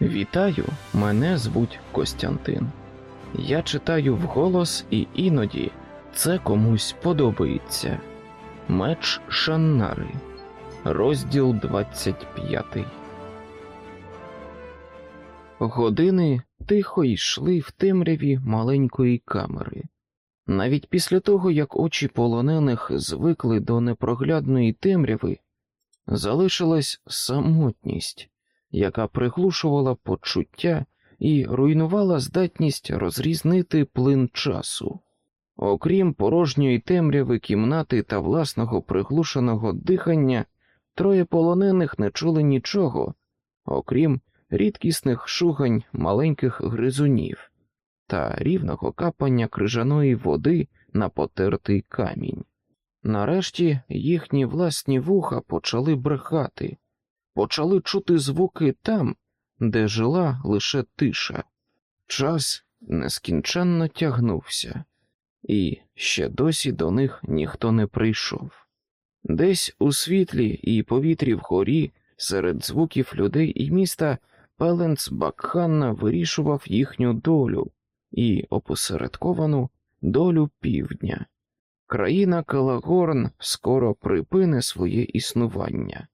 Вітаю, мене звуть Костянтин. Я читаю вголос, і іноді це комусь подобається. Меч Шаннари, розділ 25. Години тихо йшли в темряві маленької камери. Навіть після того, як очі полонених звикли до непроглядної темряви, залишилась самотність, яка приглушувала почуття і руйнувала здатність розрізнити плин часу. Окрім порожньої темряви кімнати та власного приглушеного дихання, троє полонених не чули нічого, окрім рідкісних шугань маленьких гризунів та рівного капання крижаної води на потертий камінь. Нарешті їхні власні вуха почали брехати, почали чути звуки там, де жила лише тиша. Час нескінченно тягнувся, і ще досі до них ніхто не прийшов. Десь у світлі і повітрі вгорі, серед звуків людей і міста, Пеленц Бакханна вирішував їхню долю і опосередковану долю півдня. Країна Калагорн скоро припине своє існування.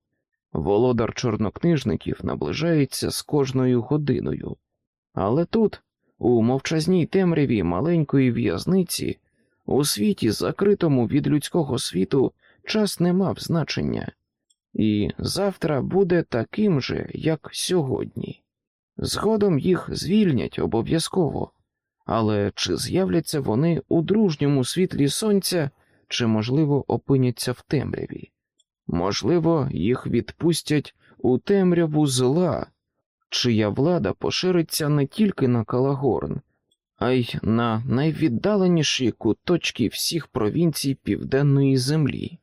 Володар чорнокнижників наближається з кожною годиною, але тут, у мовчазній темряві маленької в'язниці, у світі, закритому від людського світу, час не мав значення, і завтра буде таким же, як сьогодні. Згодом їх звільнять обов'язково, але чи з'являться вони у дружньому світлі сонця, чи, можливо, опиняться в темряві? Можливо, їх відпустять у темряву зла, чия влада пошириться не тільки на Калагорн, а й на найвіддаленіші куточки всіх провінцій Південної землі.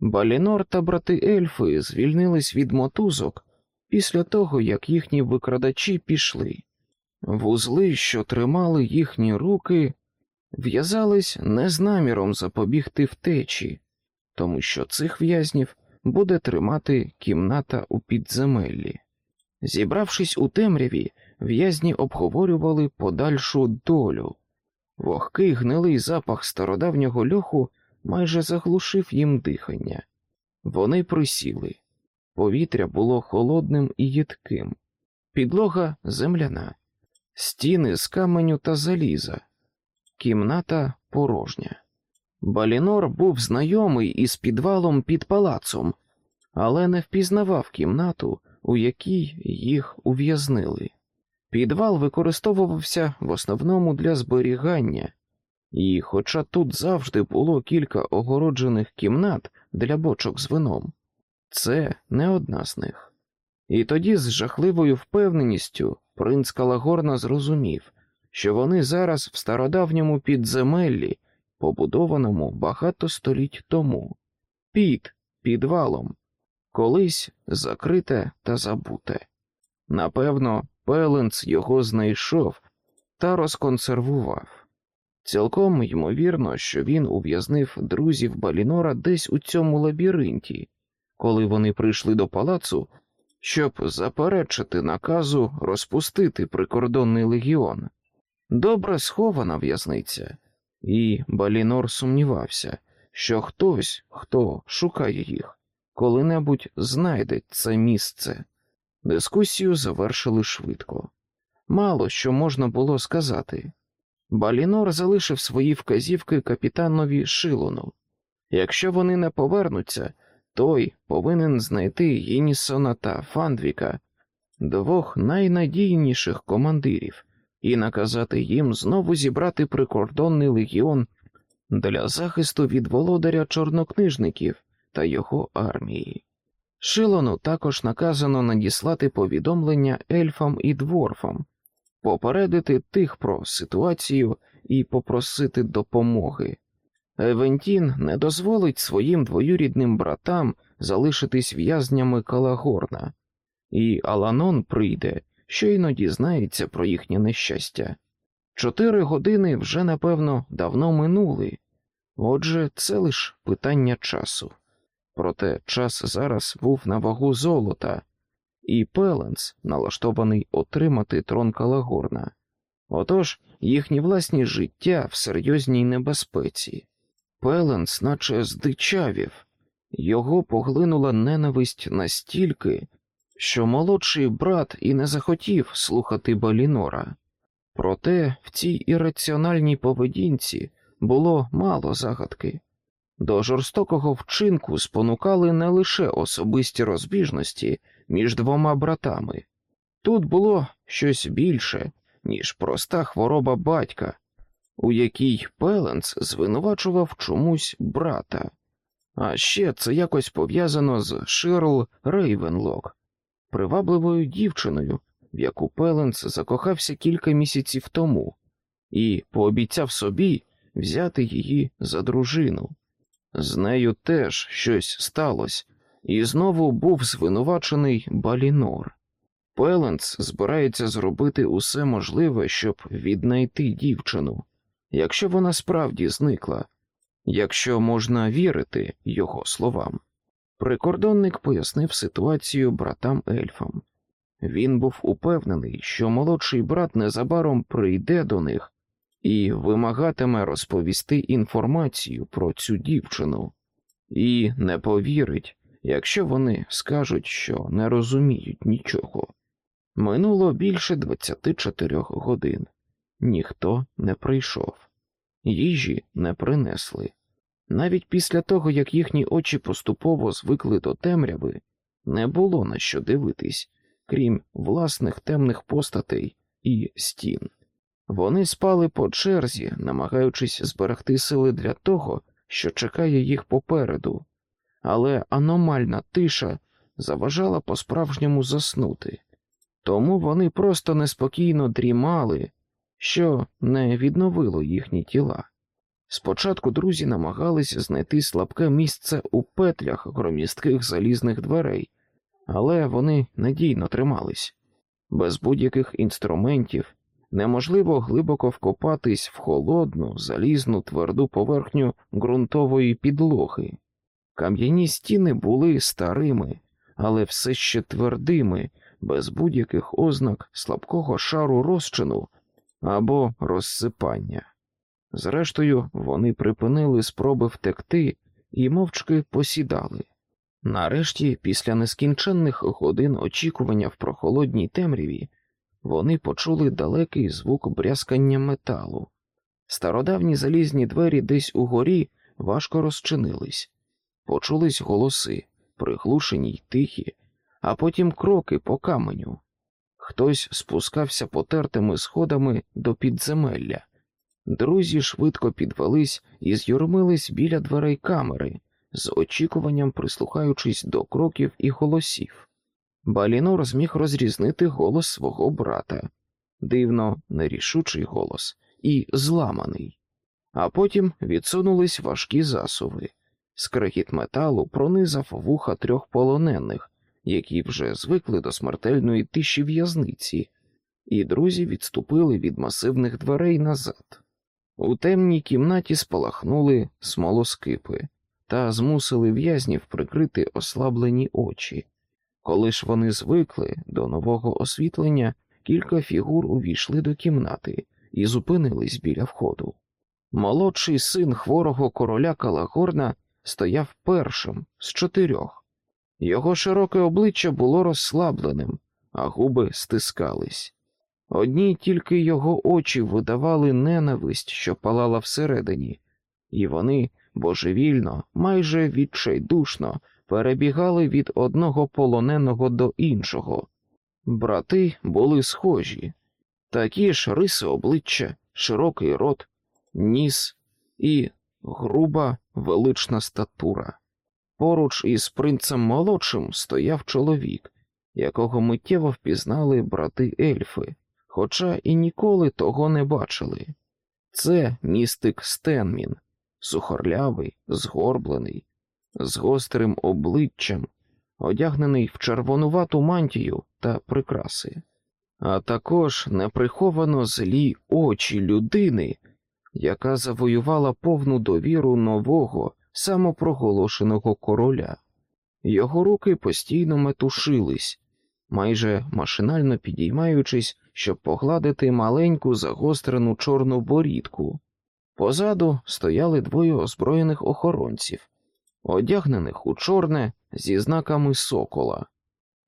Балінор та брати ельфи звільнились від мотузок після того, як їхні викрадачі пішли. Вузли, що тримали їхні руки, в'язались не з наміром запобігти втечі, тому що цих в'язнів буде тримати кімната у підземеллі. Зібравшись у темряві, в'язні обговорювали подальшу долю. Вогкий гнилий запах стародавнього льоху майже заглушив їм дихання. Вони присіли. Повітря було холодним і їдким, підлога земляна, стіни з каменю та заліза, кімната порожня. Балінор був знайомий із підвалом під палацом, але не впізнавав кімнату, у якій їх ув'язнили. Підвал використовувався в основному для зберігання, і, хоча тут завжди було кілька огороджених кімнат для бочок з вином, це не одна з них. І тоді з жахливою впевненістю принц Калагорна зрозумів, що вони зараз в стародавньому підземеллі, побудованому багато століть тому, під підвалом, колись закрите та забуте. Напевно, Пеленц його знайшов та розконсервував. Цілком ймовірно, що він ув'язнив друзів Балінора десь у цьому лабіринті, коли вони прийшли до палацу, щоб заперечити наказу розпустити прикордонний легіон. Добре схована в'язниця, і Балінор сумнівався, що хтось, хто шукає їх, коли-небудь знайде це місце. Дискусію завершили швидко. Мало що можна було сказати. Балінор залишив свої вказівки капітанові Шилону. Якщо вони не повернуться, той повинен знайти Єнісона та Фандвіка, двох найнадійніших командирів, і наказати їм знову зібрати прикордонний легіон для захисту від володаря чорнокнижників та його армії. Шилону також наказано надіслати повідомлення ельфам і дворфам, попередити тих про ситуацію і попросити допомоги. Евентін не дозволить своїм двоюрідним братам залишитись в'язнями Калагорна, і Аланон прийде, щойно дізнається про їхнє нещастя. Чотири години вже, напевно, давно минули, отже, це лише питання часу. Проте час зараз був на вагу золота, і Пеленс, налаштований отримати трон Калагорна. Отож їхні власні життя в серйозній небезпеці. Пеленс, наче здичавів, його поглинула ненависть настільки, що молодший брат і не захотів слухати Балінора. Проте в цій ірраціональній поведінці було мало загадки. До жорстокого вчинку спонукали не лише особисті розбіжності між двома братами, тут було щось більше, ніж проста хвороба батька, у якій Пеленс звинувачував чомусь брата. А ще це якось пов'язано з Ширл Рейвенлок, привабливою дівчиною, в яку Пеленс закохався кілька місяців тому, і пообіцяв собі взяти її за дружину. З нею теж щось сталося, і знову був звинувачений Балінор. Пеленс збирається зробити усе можливе, щоб віднайти дівчину, якщо вона справді зникла, якщо можна вірити його словам. Прикордонник пояснив ситуацію братам ельфам. Він був упевнений, що молодший брат незабаром прийде до них і вимагатиме розповісти інформацію про цю дівчину, і не повірить, якщо вони скажуть, що не розуміють нічого. Минуло більше 24 годин, ніхто не прийшов, їжі не принесли. Навіть після того, як їхні очі поступово звикли до темряви, не було на що дивитись, крім власних темних постатей і стін. Вони спали по черзі, намагаючись зберегти сили для того, що чекає їх попереду, але аномальна тиша заважала по-справжньому заснути, тому вони просто неспокійно дрімали, що не відновило їхні тіла. Спочатку друзі намагались знайти слабке місце у петлях громістких залізних дверей, але вони надійно тримались. Без будь-яких інструментів неможливо глибоко вкопатись в холодну, залізну тверду поверхню ґрунтової підлоги. Кам'яні стіни були старими, але все ще твердими, без будь-яких ознак слабкого шару розчину або розсипання. Зрештою, вони припинили спроби втекти і мовчки посідали. Нарешті, після нескінченних годин очікування в прохолодній темряві, вони почули далекий звук брязкання металу. Стародавні залізні двері десь угорі важко розчинились, почулись голоси, приглушені й тихі, а потім кроки по каменю. Хтось спускався потертими сходами до підземелля. Друзі швидко підвелись і з'юрмились біля дверей камери, з очікуванням прислухаючись до кроків і голосів. Балінор зміг розрізнити голос свого брата, дивно, нерішучий голос і зламаний, а потім відсунулись важкі засуви. Скрегіт металу пронизав вуха трьох полонених, які вже звикли до смертельної тиші в'язниці, і друзі відступили від масивних дверей назад. У темній кімнаті спалахнули смолоскипи та змусили в'язнів прикрити ослаблені очі. Коли ж вони звикли до нового освітлення, кілька фігур увійшли до кімнати і зупинились біля входу. Молодший син хворого короля Калагорна стояв першим з чотирьох. Його широке обличчя було розслабленим, а губи стискались. Одні тільки його очі видавали ненависть, що палала всередині, і вони божевільно, майже відчайдушно перебігали від одного полоненого до іншого. Брати були схожі, такі ж риси обличчя, широкий рот, ніс і груба велична статура. Поруч із принцем молодшим стояв чоловік, якого миттєво впізнали брати ельфи, хоча і ніколи того не бачили. Це містик Стенмін, сухорлявий, згорблений, з гострим обличчям, одягнений в червонувату мантію та прикраси, а також неприховано злі очі людини, яка завоювала повну довіру нового самопроголошеного короля. Його руки постійно метушились, майже машинально підіймаючись, щоб погладити маленьку загострену чорну борідку. Позаду стояли двоє озброєних охоронців, одягнених у чорне зі знаками сокола.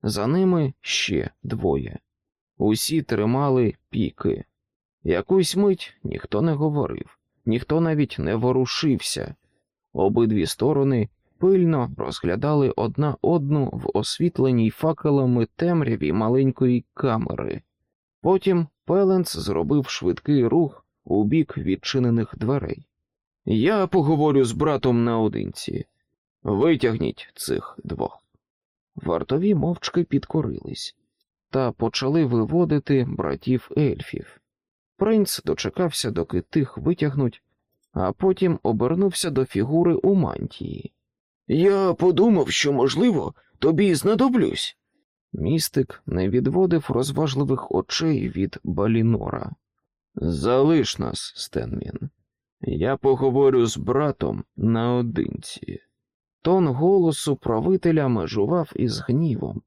За ними ще двоє. Усі тримали піки. Якусь мить ніхто не говорив, ніхто навіть не ворушився. Обидві сторони пильно розглядали одна одну в освітленій факелами темряві маленької камери. Потім Пеленц зробив швидкий рух у бік відчинених дверей. Я поговорю з братом наодинці. Витягніть цих двох. Вартові мовчки підкорились та почали виводити братів ельфів. Принц дочекався, доки тих витягнуть, а потім обернувся до фігури у мантії. Я подумав, що, можливо, тобі знадоблюсь. Містик не відводив розважливих очей від Балінора. Залиш нас, Стенмін. Я поговорю з братом наодинці. Тон голосу правителя межував із гнівом,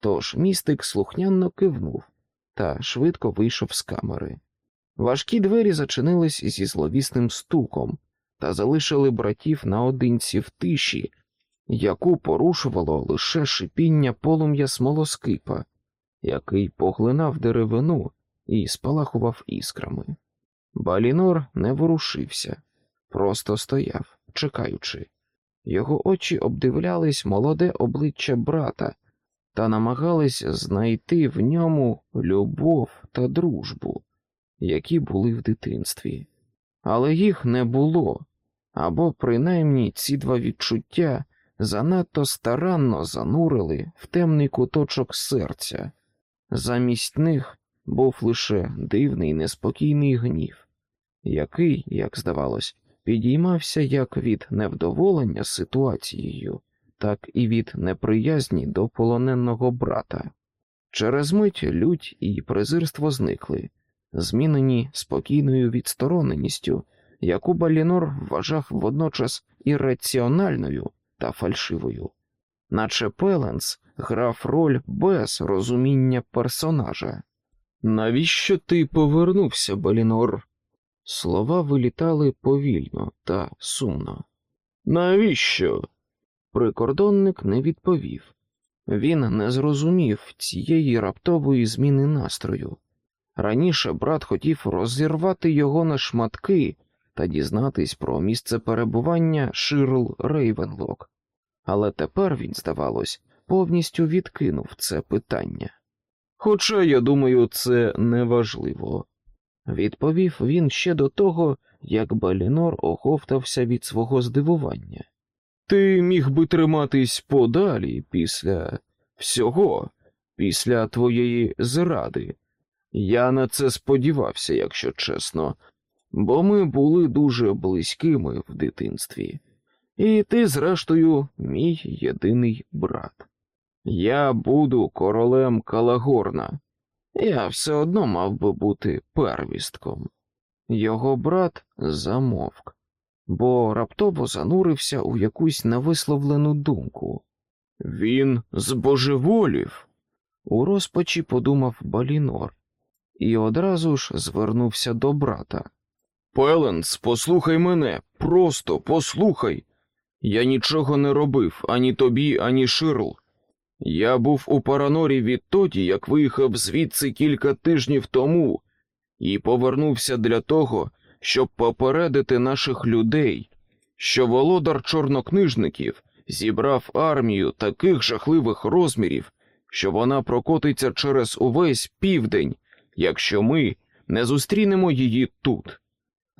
тож містик слухняно кивнув та швидко вийшов з камери. Важкі двері зачинились зі зловісним стуком та залишили братів наодинці в тиші, яку порушувало лише шипіння полум'я смолоскипа, який поглинав деревину і спалахував іскрами. Балінор не ворушився, просто стояв, чекаючи. Його очі обдивлялись молоде обличчя брата та намагались знайти в ньому любов та дружбу, які були в дитинстві. Але їх не було, або принаймні ці два відчуття занадто старанно занурили в темний куточок серця. Замість них був лише дивний неспокійний гнів, який, як здавалось, підіймався як від невдоволення ситуацією, так і від неприязні до полоненого брата. Через мить лють і презирство зникли, змінені спокійною відстороненістю, яку Балінор вважав водночас ірраціональною та фальшивою, наче Пеленс грав роль без розуміння персонажа. Навіщо ти повернувся, Балінор? Слова вилітали повільно та сумно. Навіщо? Прикордонник не відповів. Він не зрозумів цієї раптової зміни настрою. Раніше брат хотів розірвати його на шматки та дізнатись про місце перебування Ширл Рейвенлок, але тепер він, здавалось, повністю відкинув це питання. Хоча, я думаю, це неважливо, відповів він ще до того, як Балінор оговтався від свого здивування. Ти міг би триматись подалі після всього, після твоєї зради. Я на це сподівався, якщо чесно, бо ми були дуже близькими в дитинстві, і ти, зрештою, мій єдиний брат. Я буду королем Калагорна. Я все одно мав би бути первістком. Його брат замовк, бо раптово занурився у якусь невисловлену думку. Він збожеволів, у розпачі подумав Балінор, і одразу ж звернувся до брата. Пеленс, послухай мене, просто послухай. Я нічого не робив ані тобі, ані Ширл. Я був у Паранорі відтоді, як виїхав звідси кілька тижнів тому, і повернувся для того, щоб попередити наших людей, що володар чорнокнижників зібрав армію таких жахливих розмірів, що вона прокотиться через увесь південь, якщо ми не зустрінемо її тут.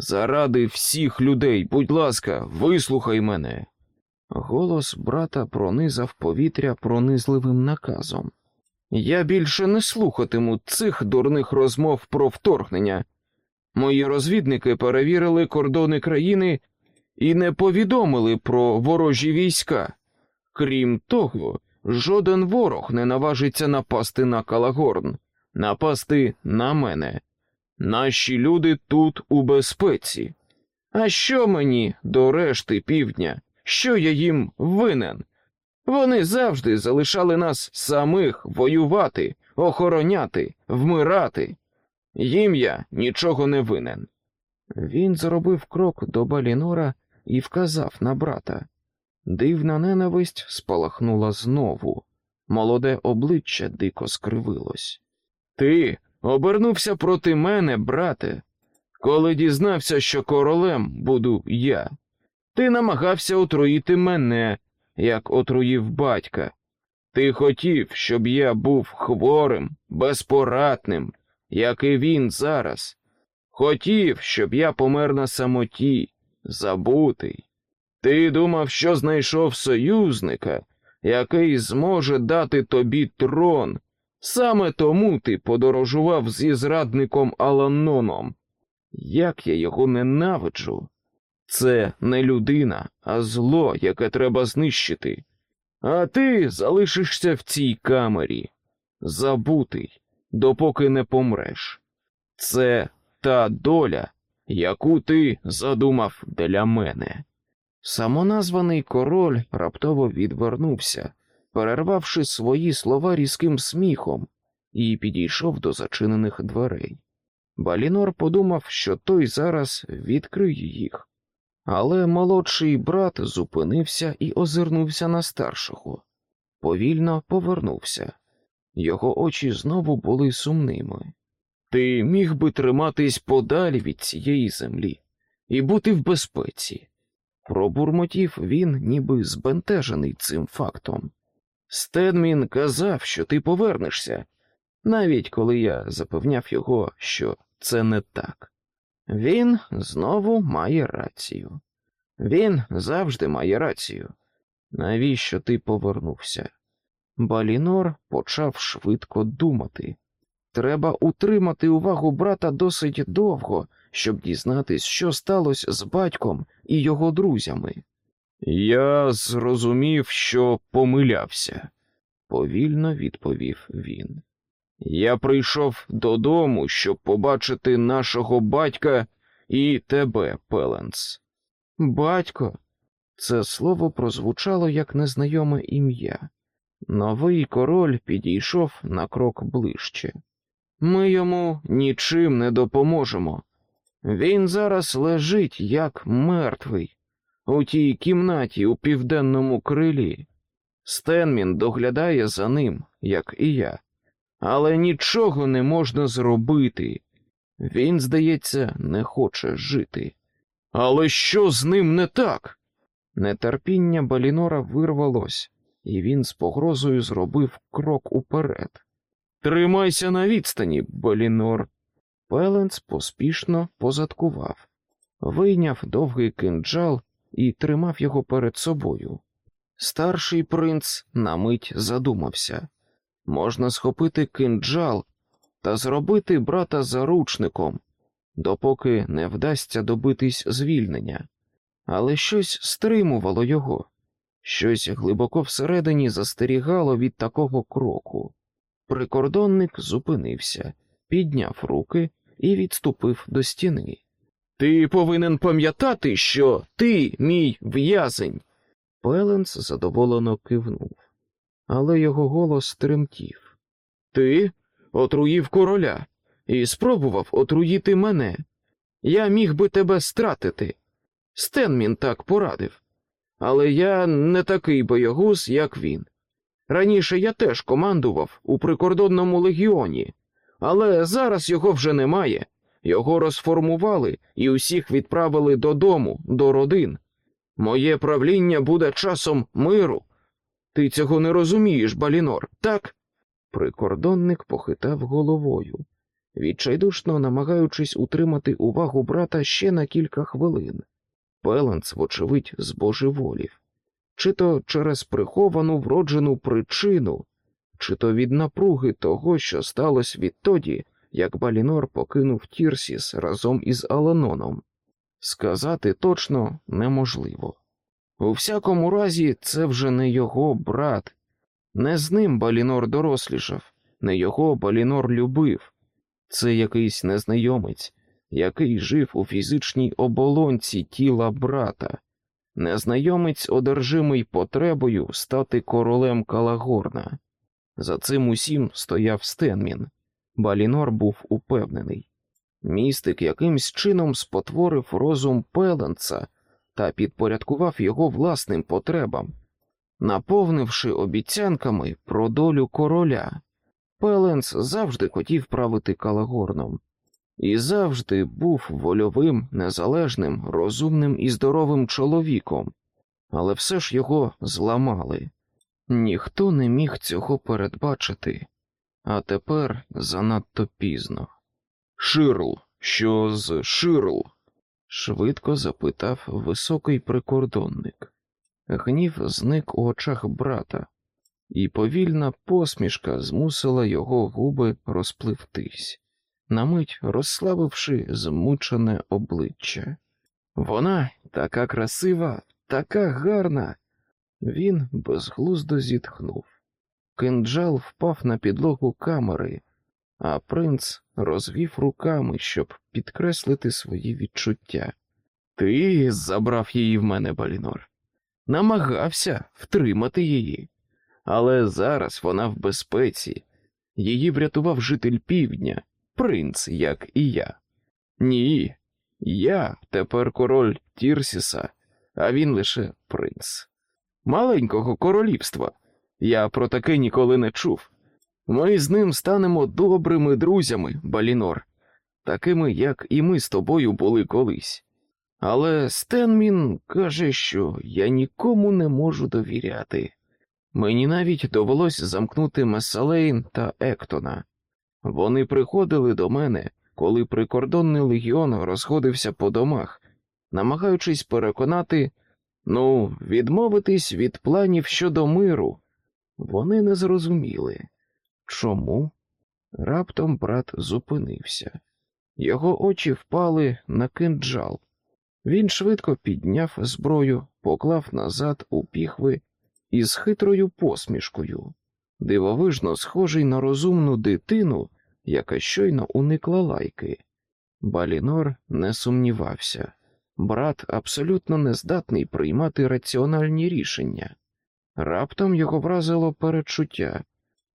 Заради всіх людей, будь ласка, вислухай мене. Голос брата пронизав повітря пронизливим наказом. Я більше не слухатиму цих дурних розмов про вторгнення. Мої розвідники перевірили кордони країни і не повідомили про ворожі війська. Крім того, жоден ворог не наважиться напасти на Калагорн, напасти на мене. Наші люди тут у безпеці. А що мені до решти півдня? Що я їм винен? Вони завжди залишали нас самих воювати, охороняти, вмирати. Їм я нічого не винен. Він зробив крок до Балінора і вказав на брата. Дивна ненависть спалахнула знову, молоде обличчя дико скривилось. Ти обернувся проти мене, брате, коли дізнався, що королем буду я. Ти намагався отруїти мене, як отруїв батька. Ти хотів, щоб я був хворим, безпорадним, як і він зараз. Хотів, щоб я помер на самоті, забутий. Ти думав, що знайшов союзника, який зможе дати тобі трон. Саме тому ти подорожував зі зрадником Аланоном. Як я його ненавиджу. Це не людина, а зло, яке треба знищити. А ти залишишся в цій камері, забутий, допоки не помреш. Це та доля, яку ти задумав для мене. Самоназваний король раптово відвернувся, перервавши свої слова різким сміхом, і підійшов до зачинених дверей. Балінор подумав, що той зараз відкриє їх, але молодший брат зупинився і озирнувся на старшого. Повільно повернувся. Його очі знову були сумними. Ти міг би триматись подалі від цієї землі і бути в безпеці. Пробурмотів він, ніби збентежений цим фактом. Стедмін казав, що ти повернешся, навіть коли я запевняв його, що це не так. Він знову має рацію. Він завжди має рацію. Навіщо ти повернувся? Балінор почав швидко думати. Треба утримати увагу брата досить довго, щоб дізнатись, що сталося з батьком і його друзями. Я зрозумів, що помилявся, повільно відповів він. Я прийшов додому, щоб побачити нашого батька і тебе, Пеленс. Батько, це слово прозвучало як незнайоме ім'я. Новий король підійшов на крок ближче. Ми йому нічим не допоможемо. Він зараз лежить як мертвий у тій кімнаті у південному крилі. Стенмін доглядає за ним, як і я, але нічого не можна зробити. Він, здається, не хоче жити. Але що з ним не так? Нетерпіння Балінора вирвалось, і він з погрозою зробив крок уперед. Тримайся на відстані, Балінор. Пеленц поспішно позадкував, вийняв довгий кинджал і тримав його перед собою. Старший принц на мить задумався можна схопити кинджал та зробити брата заручником, допоки не вдасться добитись звільнення, але щось стримувало його, щось глибоко всередині застерігало від такого кроку. Прикордонник зупинився, підняв руки і відступив до стіни. Ти повинен пам'ятати, що ти мій в'язень. Пеленс задоволено кивнув, але його голос тремтів. Ти отруїв короля і спробував отруїти мене. Я міг би тебе стратити. Стенмін так порадив. Але я не такий боягуз, як він. Раніше я теж командував у прикордонному легіоні, але зараз його вже немає. Його розформували і усіх відправили додому, до родин. Моє правління буде часом миру. Ти цього не розумієш, Балінор, так? Прикордонник похитав головою, відчайдушно намагаючись утримати увагу брата ще на кілька хвилин. Пеленц, вочевидь, збожеволів, чи то через приховану вроджену причину, чи то від напруги того, що сталося відтоді, як Балінор покинув Тірсіс разом із Аланоном. Сказати точно неможливо. У всякому разі, це вже не його брат, не з ним Балінор дорослішав, не його Балінор любив. Це якийсь незнайомець, який жив у фізичній оболонці тіла брата, незнайомець одержимий потребою стати королем Калагорна. За цим усім стояв Стенмін. Балінор був упевнений. Містик якимсь чином спотворив розум Пеленца та підпорядкував його власним потребам, наповнивши обіцянками про долю короля. Пеленц завжди хотів правити Калагорном і завжди був вольовим, незалежним, розумним і здоровим чоловіком, але все ж його зламали. Ніхто не міг цього передбачити, а тепер занадто пізно. Ширл, що з Ширл? швидко запитав високий прикордонник. Гнів зник у очах брата, і повільна посмішка змусила його губи розпливтись, на мить розслабивши змучене обличчя. Вона така красива, така гарна. Він безглуздо зітхнув. Кинджал впав на підлогу камери, а принц розвів руками, щоб підкреслити свої відчуття. Ти забрав її в мене, Балінор. Намагався втримати її, але зараз вона в безпеці. Її врятував житель півдня, принц, як і я. Ні, я тепер король Тірсіса, а він лише принц. Маленького королівства. Я про таке ніколи не чув. Ми з ним станемо добрими друзями, Балінор, такими, як і ми з тобою були колись. Але Стенмін каже, що я нікому не можу довіряти. Мені навіть довелось замкнути Месалейн та Ектона. Вони приходили до мене, коли прикордонний легіон розходився по домах, намагаючись переконати, ну, відмовитись від планів щодо миру. Вони не зрозуміли. Чому? Раптом брат зупинився. Його очі впали на кинджал. Він швидко підняв зброю, поклав назад у піхви із хитрою посмішкою, дивовижно схожий на розумну дитину, яка щойно уникла лайки. Балінор не сумнівався. Брат абсолютно не здатний приймати раціональні рішення. Раптом його вразило перечуття,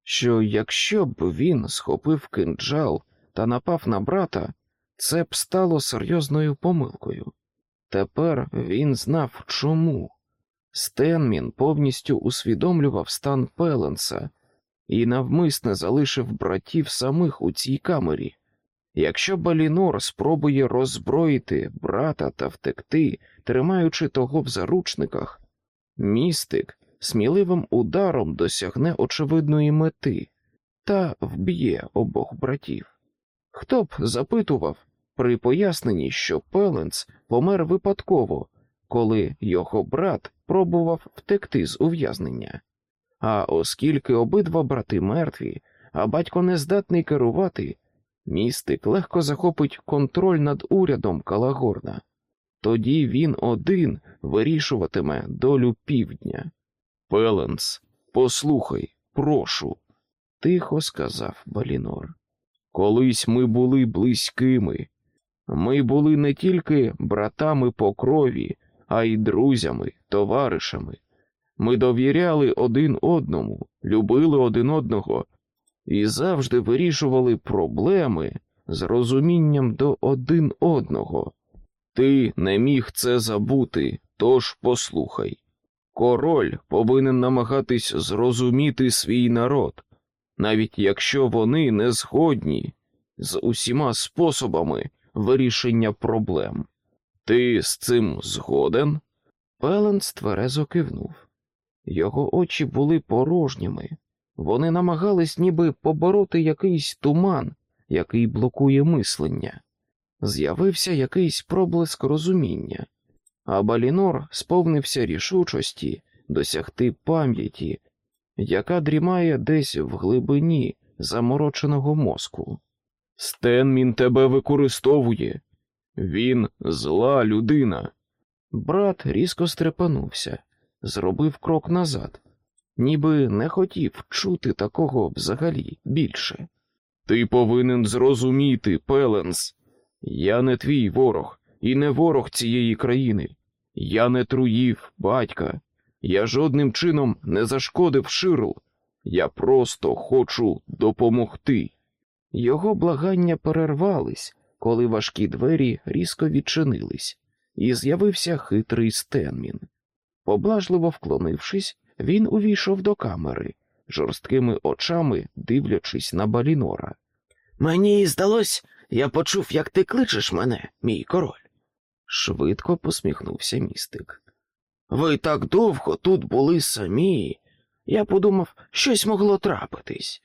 що якщо б він схопив кинджал та напав на брата, це б стало серйозною помилкою. Тепер він знав чому. Стенмін повністю усвідомлював стан Пеленса і навмисне залишив братів самих у цій камері. Якщо Балінор спробує роззброїти брата та втекти, тримаючи того в заручниках, містик сміливим ударом досягне очевидної мети та вб'є обох братів. Хто б запитував при поясненні, що Пеленц помер випадково, коли його брат пробував втекти з ув'язнення. А оскільки обидва брати мертві, а батько не здатний керувати, містик легко захопить контроль над урядом Калагорна. Тоді він один вирішуватиме долю півдня. Пеленс, послухай, прошу, тихо сказав Балінор. Колись ми були близькими. Ми були не тільки братами по крові, а й друзями, товаришами. Ми довіряли один одному, любили один одного і завжди вирішували проблеми з розумінням до один одного. Ти не міг це забути, тож послухай. Король повинен намагатись зрозуміти свій народ, навіть якщо вони не згодні з усіма способами вирішення проблем. Ти з цим згоден? Пеленс тверезо кивнув. Його очі були порожніми, вони намагались ніби побороти якийсь туман, який блокує мислення. З'явився якийсь проблиск розуміння, а Балінор сповнився рішучості досягти пам'яті, яка дрімає десь в глибині замороченого мозку. Стенмін тебе використовує. Він зла людина. Брат різко стрепанувся, зробив крок назад, ніби не хотів чути такого взагалі більше. Ти повинен зрозуміти, Пеленс. Я не твій ворог і не ворог цієї країни. Я не труїв, батька. Я жодним чином не зашкодив Ширл. Я просто хочу допомогти. Його благання перервались, коли важкі двері різко відчинились, і з'явився хитрий Стенмін. Поблажливо вклонившись, він увійшов до камери, жорсткими очами дивлячись на Балінора. Мені здалось, я почув, як ти кличеш мене, мій король. Швидко посміхнувся містик. Ви так довго тут були самі. Я подумав, щось могло трапитись.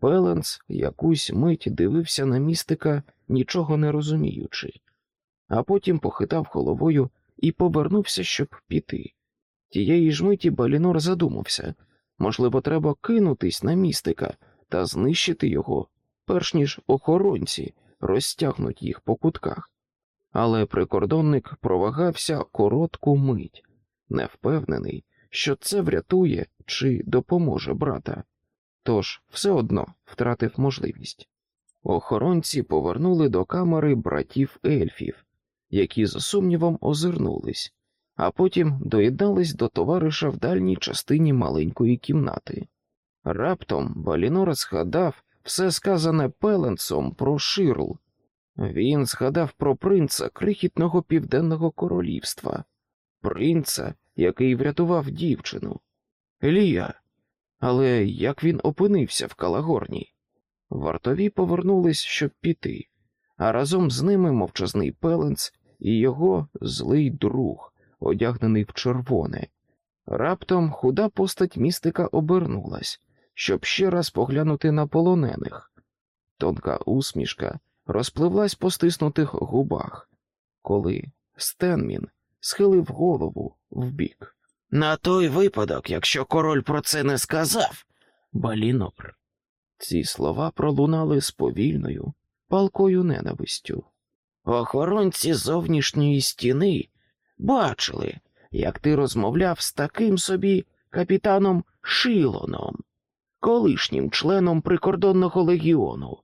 Пеленс якусь мить дивився на містика, нічого не розуміючи, а потім похитав головою і повернувся, щоб піти. Тієї ж миті Балінор задумався можливо, треба кинутись на містика та знищити його, перш ніж охоронці розтягнуть їх по кутках. Але прикордонник провагався коротку мить, невпевнений, що це врятує чи допоможе брата. Тож все одно втратив можливість. Охоронці повернули до камери братів ельфів, які з сумнівом озирнулись, а потім доєднались до товариша в дальній частині маленької кімнати. Раптом Балінор згадав все сказане Пеленсом про Ширл. Він згадав про принца крихітного південного королівства, принца, який врятував дівчину. Елія. Але як він опинився в Калагорні? Вартові повернулись, щоб піти, а разом з ними мовчазний пеленц і його злий друг, одягнений в червоне. Раптом худа постать містика обернулась, щоб ще раз поглянути на полонених. Тонка усмішка розпливлась по стиснутих губах, коли Стенмін схилив голову вбік. На той випадок, якщо король про це не сказав, Балінор. Ці слова пролунали з повільною, палкою ненавистю. Охоронці зовнішньої стіни бачили, як ти розмовляв з таким собі капітаном Шилоном, колишнім членом прикордонного легіону.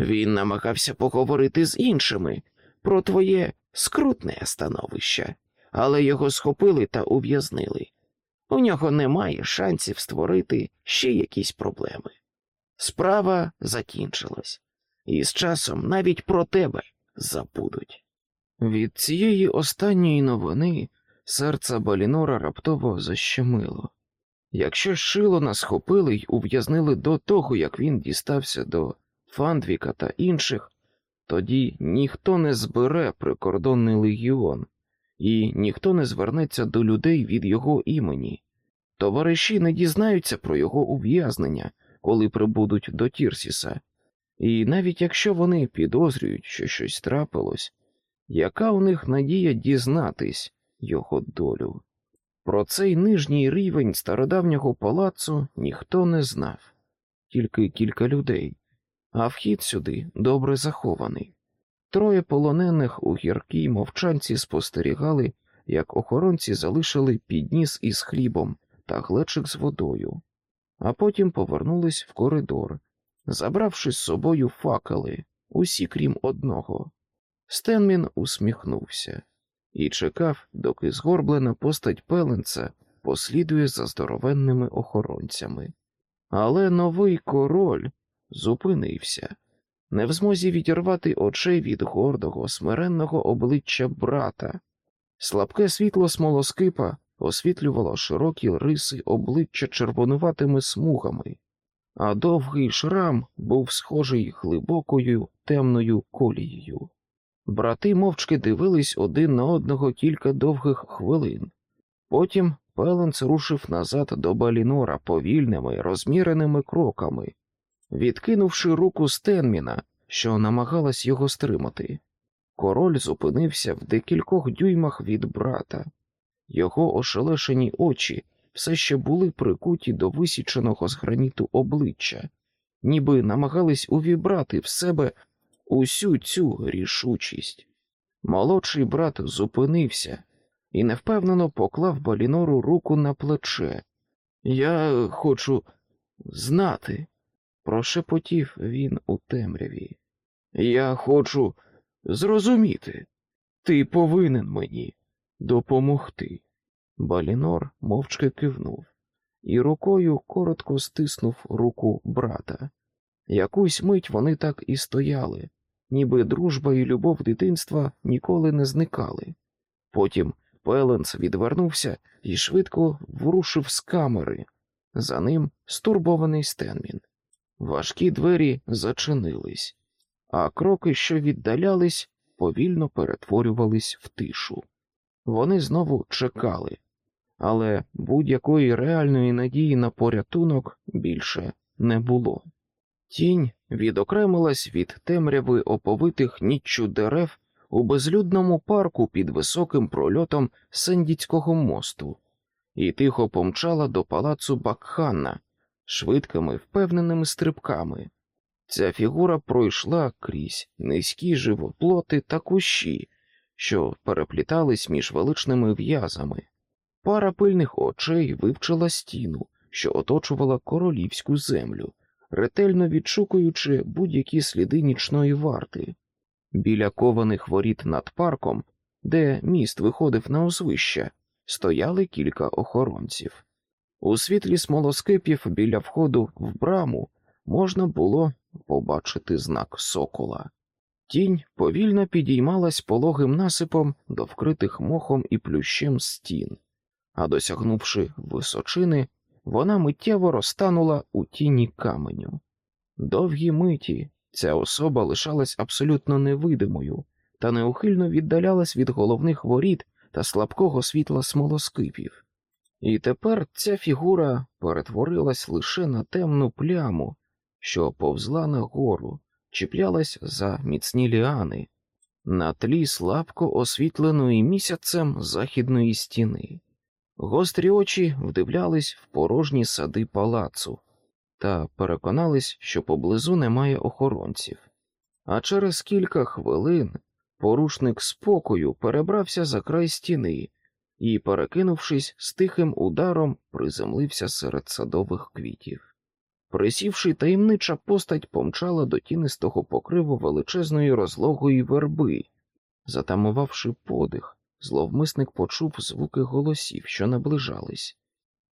Він намагався поговорити з іншими про твоє скрутне становище, але його схопили та ув'язнили. У нього немає шансів створити ще якісь проблеми. Справа закінчилась, і з часом навіть про тебе забудуть. Від цієї останньої новини серце Балінора раптово защемило. Якщо Шилона схопили й ув'язнили до того, як він дістався до Фандвіка та інших, тоді ніхто не збере прикордонний легіон, і ніхто не звернеться до людей від його імені. Товариші не дізнаються про його ув'язнення, коли прибудуть до Тірсіса, і навіть якщо вони підозрюють, що щось трапилось, яка у них надія дізнатись його долю? Про цей нижній рівень стародавнього палацу ніхто не знав, тільки кілька людей, а вхід сюди добре захований. Троє полонених у гіркій мовчанці спостерігали, як охоронці залишили підніс із хлібом та глечик з водою, а потім повернулись в коридор, забравши з собою факели, усі крім одного. Стенмін усміхнувся і чекав, доки згорблена постать пеленца послідує за здоровенними охоронцями. Але новий король зупинився, не в змозі відірвати очей від гордого, смиренного обличчя брата. Слабке світло смолоскипа освітлювало широкі риси обличчя червонуватими смугами, а довгий шрам був схожий глибокою темною колією. Брати мовчки дивились один на одного кілька довгих хвилин. Потім Пеленц рушив назад до Балінора повільними, розміреними кроками, відкинувши руку Стенміна, що намагалась його стримати. Король зупинився в декількох дюймах від брата. Його ошелешені очі все ще були прикуті до висіченого з граніту обличчя, ніби намагались увібрати в себе усю цю рішучість. Молодший брат зупинився і невпевнено поклав Балінору руку на плече. Я хочу знати, прошепотів він у темряві. Я хочу зрозуміти. Ти повинен мені. Допомогти. Балінор мовчки кивнув і рукою коротко стиснув руку брата. Якусь мить вони так і стояли, ніби дружба і любов дитинства ніколи не зникали. Потім Пеленс відвернувся і швидко врушив з камери. За ним стурбований Стенмін. Важкі двері зачинились, а кроки, що віддалялись, повільно перетворювались в тишу. Вони знову чекали, але будь-якої реальної надії на порятунок більше не було. Тінь відокремилась від темряви оповитих ніччю дерев у безлюдному парку під високим прольотом Сендіцького мосту і тихо помчала до палацу Бакханна швидкими впевненими стрибками. Ця фігура пройшла крізь низькі живоплоти та кущі, що переплітались між величними в'язами. Пара пильних очей вивчила стіну, що оточувала королівську землю, ретельно відшукуючи будь-які сліди нічної варти. Біля кованих воріт над парком, де міст виходив на узвище, стояли кілька охоронців. У світлі смолоскипів біля входу в браму можна було побачити знак сокола. Тінь повільно підіймалась пологим насипом до вкритих мохом і плющем стін, а досягнувши височини, вона миттєво розтанула у тіні каменю. Довгі миті ця особа лишалась абсолютно невидимою та неухильно віддалялась від головних воріт та слабкого світла смолоскипів. І тепер ця фігура перетворилась лише на темну пляму, що повзла нагору, чіплялась за міцні ліани, на тлі слабко освітленої місяцем західної стіни. Гострі очі вдивлялись в порожні сади палацу та переконались, що поблизу немає охоронців. А через кілька хвилин порушник спокою перебрався за край стіни і, перекинувшись з тихим ударом, приземлився серед садових квітів. Присівши, таємнича постать помчала до тінистого покриву величезної розлогої верби. Затамувавши подих, зловмисник почув звуки голосів, що наближались.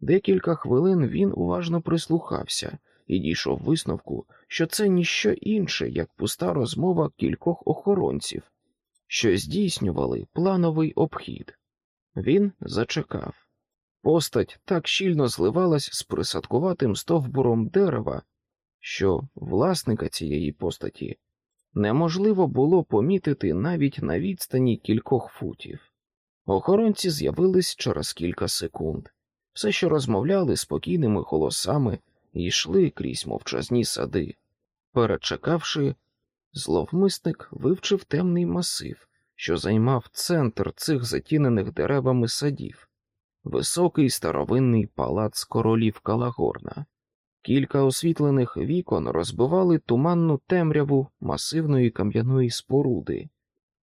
Декілька хвилин він уважно прислухався і дійшов висновку, що це ніщо інше, як пуста розмова кількох охоронців, що здійснювали плановий обхід. Він зачекав. Постать так щільно зливалась з присадкуватим стовбуром дерева, що власника цієї постаті неможливо було помітити навіть на відстані кількох футів. Охоронці з'явились через кілька секунд, все що розмовляли спокійними голосами йшли крізь мовчазні сади. Перечекавши, зловмисник вивчив темний масив, що займав центр цих затінених деревами садів, високий старовинний палац королів Калагорна. Кілька освітлених вікон розбивали туманну темряву масивної кам'яної споруди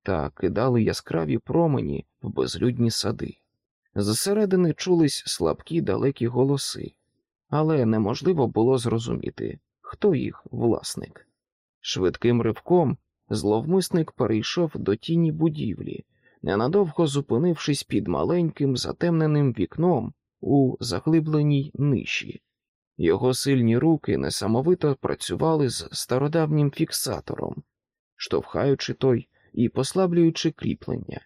та кидали яскраві промені в безлюдні сади. Зсередини чулись слабкі далекі голоси, але неможливо було зрозуміти, хто їх власник. Швидким ривком зловмисник перейшов до тіні будівлі, ненадовго зупинившись під маленьким затемненим вікном у заглибленій ниші. Його сильні руки несамовито працювали з стародавнім фіксатором, штовхаючи той і послаблюючи кріплення.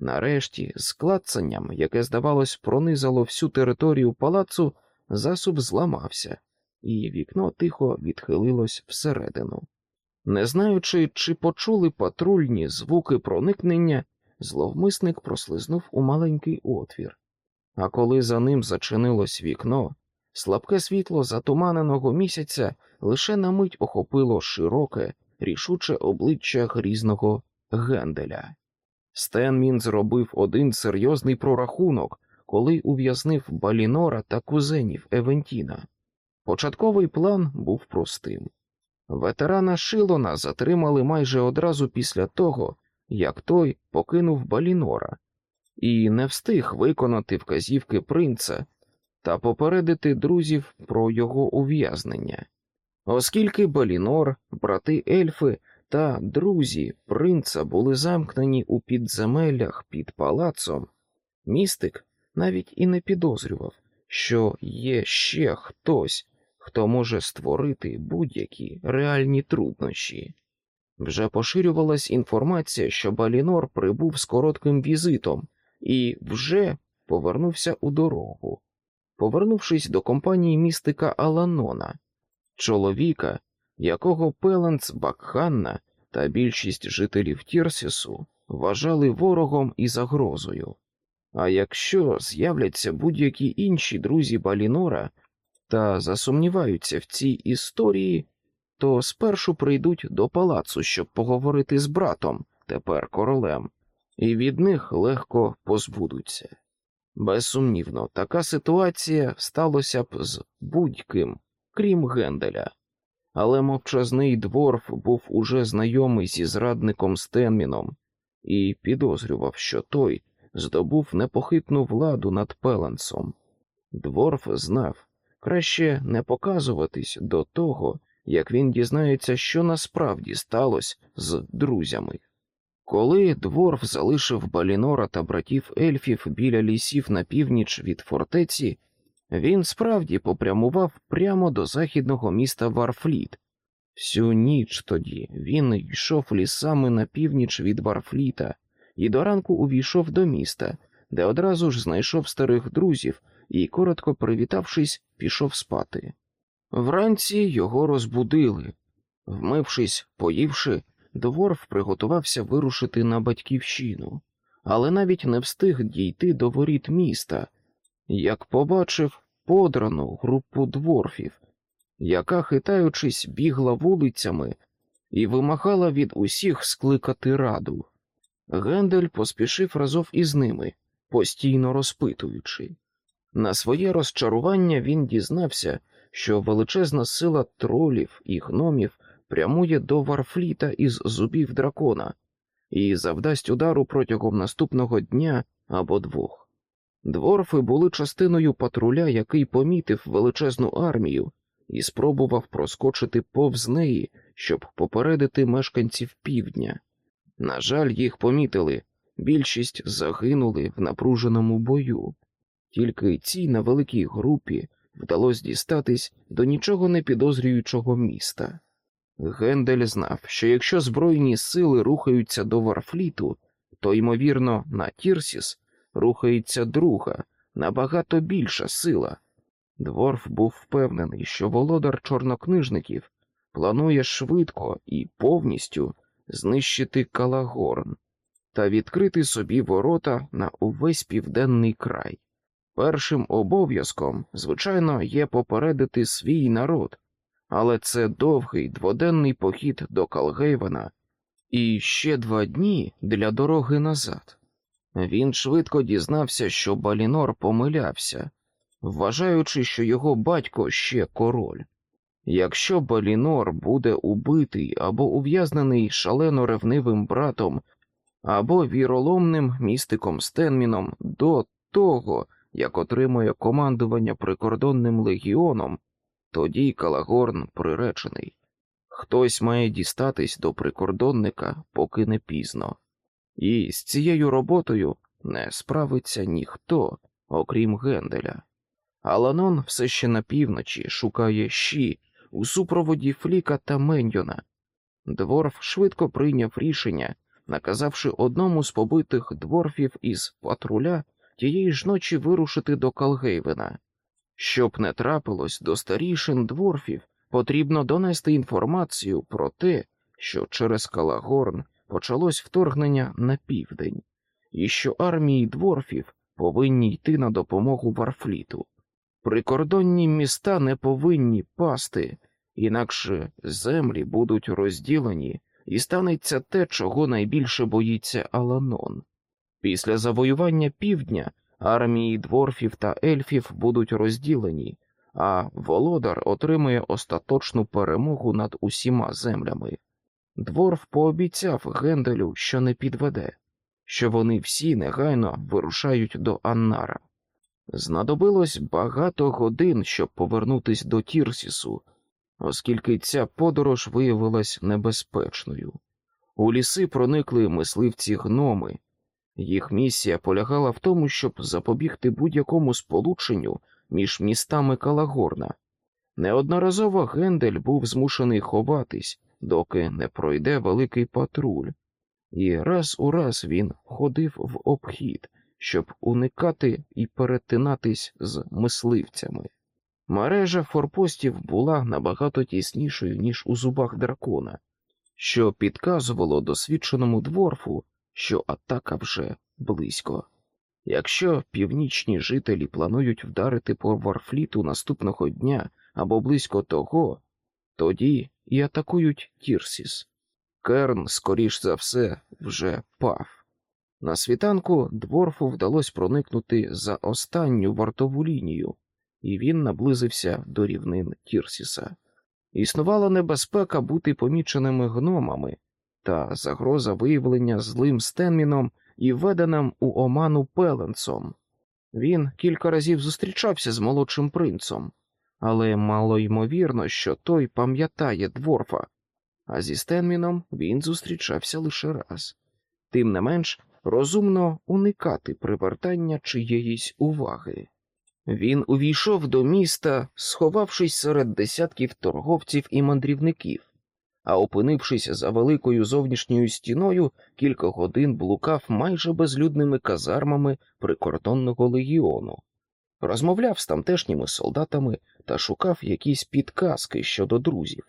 Нарешті, з клацанням, яке, здавалось, пронизало всю територію палацу, засуб зламався, і вікно тихо відхилилось всередину. Не знаючи, чи почули патрульні звуки проникнення, зловмисник прослизнув у маленький отвір, а коли за ним зачинилось вікно, слабке світло затуманеного місяця лише на мить охопило широке, рішуче обличчя грізного Генделя. Стенмін зробив один серйозний прорахунок, коли ув'язнив Балінора та кузенів Евентіна. Початковий план був простим. Ветерана Шилона затримали майже одразу після того, як той покинув Балінора, і не встиг виконати вказівки принца та попередити друзів про його ув'язнення. Оскільки Балінор, брати ельфи та друзі принца були замкнені у підземеллях під палацом, Містик навіть і не підозрював, що є ще хтось, хто може створити будь-які реальні труднощі. Вже поширювалась інформація, що Балінор прибув з коротким візитом і вже повернувся у дорогу, повернувшись до компанії містика Аланона, чоловіка, якого Пеленц Бакханна та більшість жителів Тірсісу вважали ворогом і загрозою. А якщо з'являться будь-які інші друзі Балінора та засумніваються в цій історії, то спершу прийдуть до палацу, щоб поговорити з братом, тепер королем, і від них легко позбудуться. Безсумнівно, така ситуація сталося б з будь-ким, крім Генделя. Але мовчазний дворф був уже знайомий зі зрадником Стенміном і підозрював, що той здобув непохитну владу над Пеленсом. Дворф знав краще не показуватись до того, як він дізнається, що насправді сталося з друзями. Коли дворф залишив Балінора та братів ельфів біля лісів на північ від фортеці, він справді попрямував прямо до західного міста Варфліт. Всю ніч тоді він йшов лісами на північ від Варфліта і до ранку увійшов до міста, де одразу ж знайшов старих друзів і, коротко привітавшись, пішов спати. Вранці його розбудили. Вмившись, поївши, дворф приготувався вирушити на батьківщину, але навіть не встиг дійти до воріт міста, як побачив подрану групу дворфів, яка, хитаючись, бігла вулицями і вимагала від усіх скликати раду. Гендель поспішив разом із ними, постійно розпитуючи. На своє розчарування він дізнався, що величезна сила тролів і гномів прямує до Варфліта із зубів дракона і завдасть удару протягом наступного дня або двох. Дворфи були частиною патруля, який помітив величезну армію і спробував проскочити повз неї, щоб попередити мешканців півдня. На жаль, їх помітили, більшість загинули в напруженому бою, тільки цій невеликій групі вдалося дістатись до нічого не підозрюючого міста. Гендель знав, що якщо збройні сили рухаються до Варфліту, то, ймовірно, на Тірсіс рухається друга, набагато більша сила. Дворф був впевнений, що володар чорнокнижників планує швидко і повністю знищити Калагорн та відкрити собі ворота на увесь південний край. Першим обов'язком, звичайно, є попередити свій народ, але це довгий дводенний похід до Калгейвена і ще два дні для дороги назад. Він швидко дізнався, що Балінор помилявся, вважаючи, що його батько ще король. Якщо Балінор буде убитий або ув'язнений шалено ревнивим братом, або віроломним містиком Стенміном до того, як отримує командування прикордонним легіоном, тоді Калагорн приречений. Хтось має дістатись до прикордонника, поки не пізно, і з цією роботою не справиться ніхто, окрім Генделя. Аланон все ще на півночі шукає щі у супроводі Фліка та Меньйона. Дворф швидко прийняв рішення, наказавши одному з побитих дворфів із патруля тієї ж ночі вирушити до Калгейвена. Щоб не трапилось до старішин дворфів, потрібно донести інформацію про те, що через Калагорн почалось вторгнення на південь, і що армії дворфів повинні йти на допомогу Варфліту. Прикордонні міста не повинні пасти, інакше землі будуть розділені, і станеться те, чого найбільше боїться Аланон. Після завоювання півдня армії дворфів та ельфів будуть розділені, а володар отримує остаточну перемогу над усіма землями. Дворф пообіцяв Генделю, що не підведе, що вони всі негайно вирушають до Аннара. Знадобилось багато годин, щоб повернутись до Тірсісу, оскільки ця подорож виявилась небезпечною. У ліси проникли мисливці гноми, Їх місія полягала в тому, щоб запобігти будь-якому сполученню між містами Калагорна. Неодноразово Гендель був змушений ховатись, доки не пройде великий патруль, і раз у раз він ходив в обхід, щоб уникати і перетинатись з мисливцями. Мережа форпостів була набагато тіснішою, ніж у зубах дракона, що підказувало досвідченому дворфу, що атака вже близько. Якщо північні жителі планують вдарити по Варфліту наступного дня або близько того, тоді і атакують Тірсіс. Керн, скоріш за все, вже пав. На світанку дворфу вдалося проникнути за останню вартову лінію, і він наблизився до рівнин Тірсіса. Існувала небезпека бути поміченими гномами та загроза виявлення злим Стенміном і введеним у оману Пеленцом. Він кілька разів зустрічався з молодшим принцом, але мало ймовірно, що той пам'ятає дворфа, а зі Стенміном він зустрічався лише раз. Тим не менш, розумно уникати привертання чиєїсь уваги. Він увійшов до міста, сховавшись серед десятків торговців і мандрівників, а опинившись за великою зовнішньою стіною, кілька годин блукав майже безлюдними казармами прикордонного легіону, розмовляв з тамтешніми солдатами та шукав якісь підказки щодо друзів.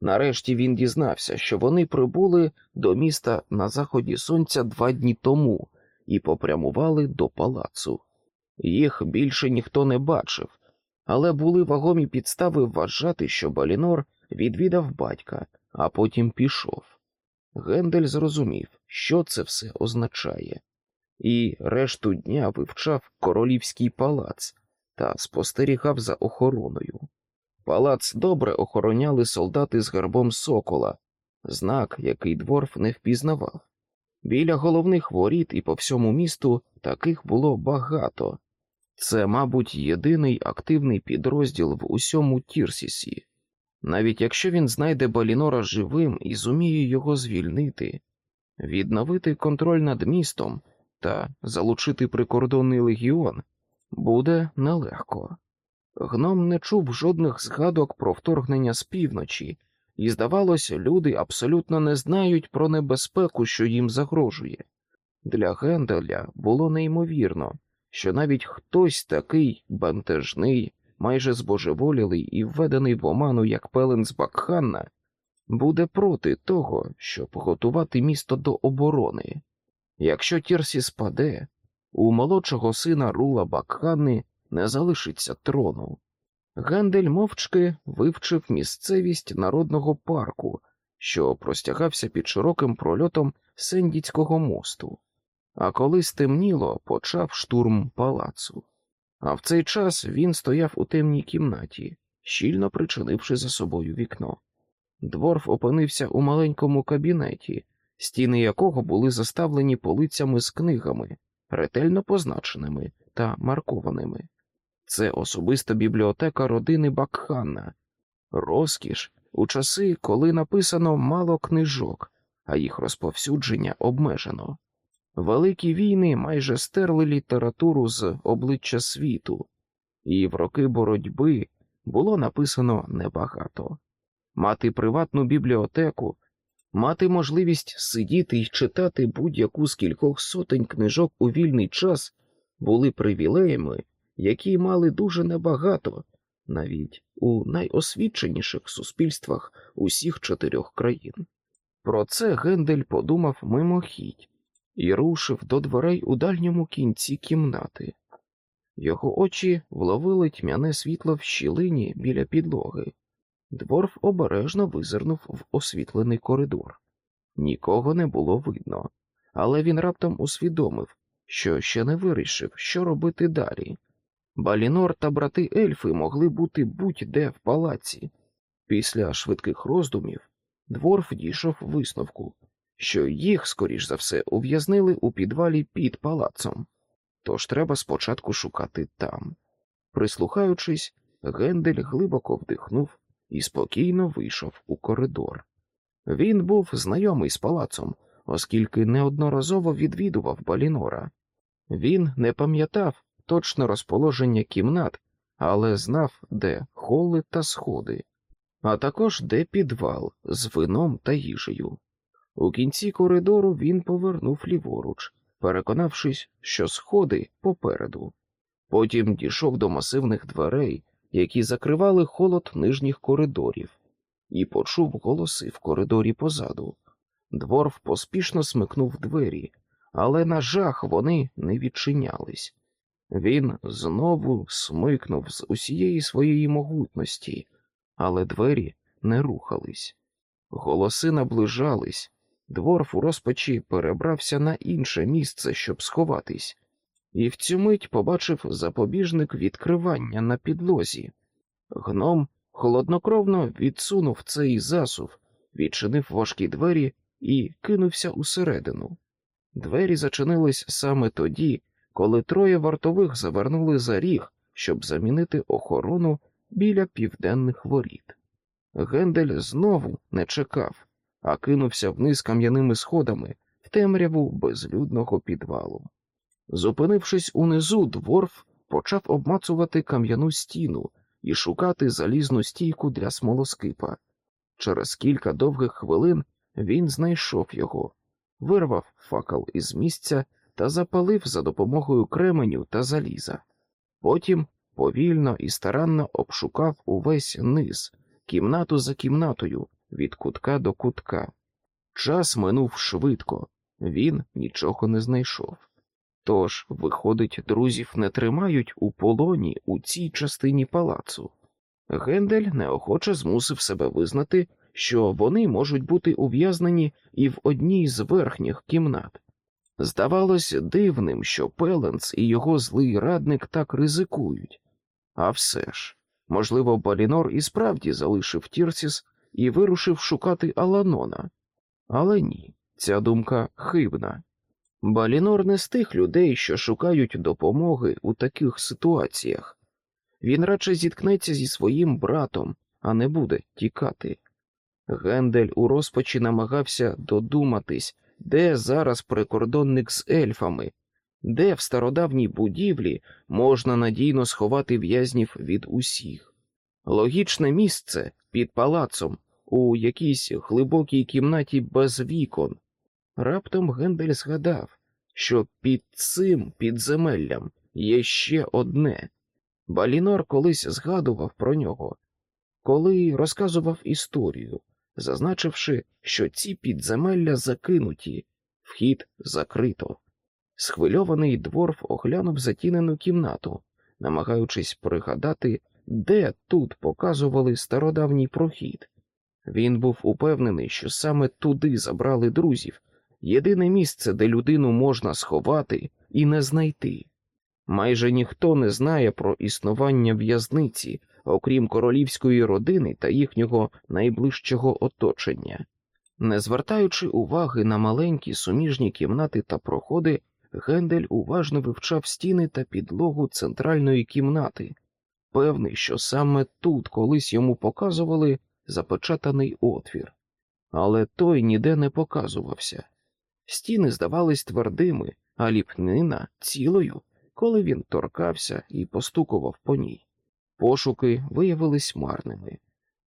Нарешті він дізнався, що вони прибули до міста на заході сонця два дні тому і попрямували до палацу. Їх більше ніхто не бачив, але були вагомі підстави вважати, що Балінор відвідав батька, а потім пішов. Гендель зрозумів, що це все означає, і решту дня вивчав королівський палац та спостерігав за охороною. Палац добре охороняли солдати з гербом сокола, знак, який дворф не впізнавав. Біля головних воріт і по всьому місту таких було багато. Це, мабуть, єдиний активний підрозділ в усьому Тірсісі. Навіть якщо він знайде Балінора живим і зуміє його звільнити, відновити контроль над містом та залучити прикордонний легіон буде нелегко. Гном не чув жодних згадок про вторгнення з півночі, і, здавалося, люди абсолютно не знають про небезпеку, що їм загрожує. Для Генделя було неймовірно, що навіть хтось такий бентежний, майже збожеволілий і введений в оману, як пелен з Бакханна, буде проти того, щоб готувати місто до оборони. Якщо Тірсі спаде, у молодшого сина Рула Бакхани не залишиться трону. Гендель мовчки вивчив місцевість народного парку, що простягався під широким прольотом Сендіцького мосту, а коли стемніло, почав штурм палацу. А в цей час він стояв у темній кімнаті, щільно причинивши за собою вікно. Дворф опинився у маленькому кабінеті, стіни якого були заставлені полицями з книгами, ретельно позначеними та маркованими. Це особиста бібліотека родини Бакхана, розкіш у часи, коли написано мало книжок, а їх розповсюдження обмежено. Великі війни майже стерли літературу з обличчя світу, і в роки боротьби було написано небагато. Мати приватну бібліотеку, мати можливість сидіти і читати будь-яку з кількох сотень книжок у вільний час були привілеями які мали дуже небагато, навіть у найосвіченіших суспільствах усіх чотирьох країн. Про це Гендель подумав мимохідь і рушив до дверей у дальньому кінці кімнати. Його очі вловили тьмяне світло в щілині біля підлоги. Дворф обережно визирнув в освітлений коридор. Нікого не було видно, але він раптом усвідомив, що ще не вирішив, що робити далі. Балінор та брати ельфи могли бути будь-де в палаці. Після швидких роздумів дворф дійшов висновку, що їх, скоріш за все, ув'язнили у підвалі під палацом, тож треба спочатку шукати там. Прислухаючись, Гендель глибоко вдихнув і спокійно вийшов у коридор. Він був знайомий з палацом, оскільки неодноразово відвідував Балінора. Він не пам'ятав точне розположення кімнат, але знав, де холи та сходи, а також де підвал з вином та їжею. У кінці коридору він повернув ліворуч, переконавшись, що сходи попереду. Потім дійшов до масивних дверей, які закривали холод нижніх коридорів, і почув голоси в коридорі позаду. Дворф поспішно смикнув двері, але на жах вони не відчинялись. Він знову смикнув з усієї своєї могутності, але двері не рухались. Голоси наближались, дворф у розпачі перебрався на інше місце, щоб сховатись, і в цю мить побачив запобіжник відкривання на підлозі. Гном холоднокровно відсунув цей засув, відчинив важкі двері і кинувся усередину. Двері зачинились саме тоді, коли троє вартових завернули за ріг, щоб замінити охорону біля південних воріт. Гендель знову не чекав, а кинувся вниз кам'яними сходами в темряву безлюдного підвалу. Зупинившись унизу, дворф почав обмацувати кам'яну стіну і шукати залізну стійку для смолоскипа. Через кілька довгих хвилин він знайшов його, вирвав факел із місця та запалив за допомогою кременю та заліза. Потім повільно і старанно обшукав увесь низ, кімнату за кімнатою, від кутка до кутка. Час минув швидко, він нічого не знайшов. Тож, виходить, друзів не тримають у полоні у цій частині палацу. Гендель неохоче змусив себе визнати, що вони можуть бути ув'язнені і в одній з верхніх кімнат. Здавалось дивним, що Пеленс і його злий радник так ризикують. А все ж, можливо, Балінор і справді залишив Тірсіс і вирушив шукати Аланона. Але ні, ця думка хибна. Балінор не з тих людей, що шукають допомоги у таких ситуаціях. Він радше зіткнеться зі своїм братом, а не буде тікати. Гендель у розпачі намагався додуматись, де зараз прикордонник з ельфами, де в стародавній будівлі можна надійно сховати в'язнів від усіх. Логічне місце під палацом, у якійсь глибокій кімнаті без вікон. Раптом Гендель згадав, що під цим підземеллям є ще одне. Балінор колись згадував про нього, коли розказував історію, зазначивши, що ці підземелля закинуті, вхід закрито. Схвильований дворф оглянув затінену кімнату, намагаючись пригадати, де тут показували стародавній прохід. Він був упевнений, що саме туди забрали друзів, єдине місце, де людину можна сховати і не знайти. Майже ніхто не знає про існування в'язниці, окрім королівської родини та їхнього найближчого оточення. Не звертаючи уваги на маленькі суміжні кімнати та проходи, Гендель уважно вивчав стіни та підлогу центральної кімнати, певний, що саме тут колись йому показували запечатаний отвір, але той ніде не показувався. Стіни здавались твердими, а ліпнина цілою, коли він торкався і постукував по ній. Пошуки виявились марними.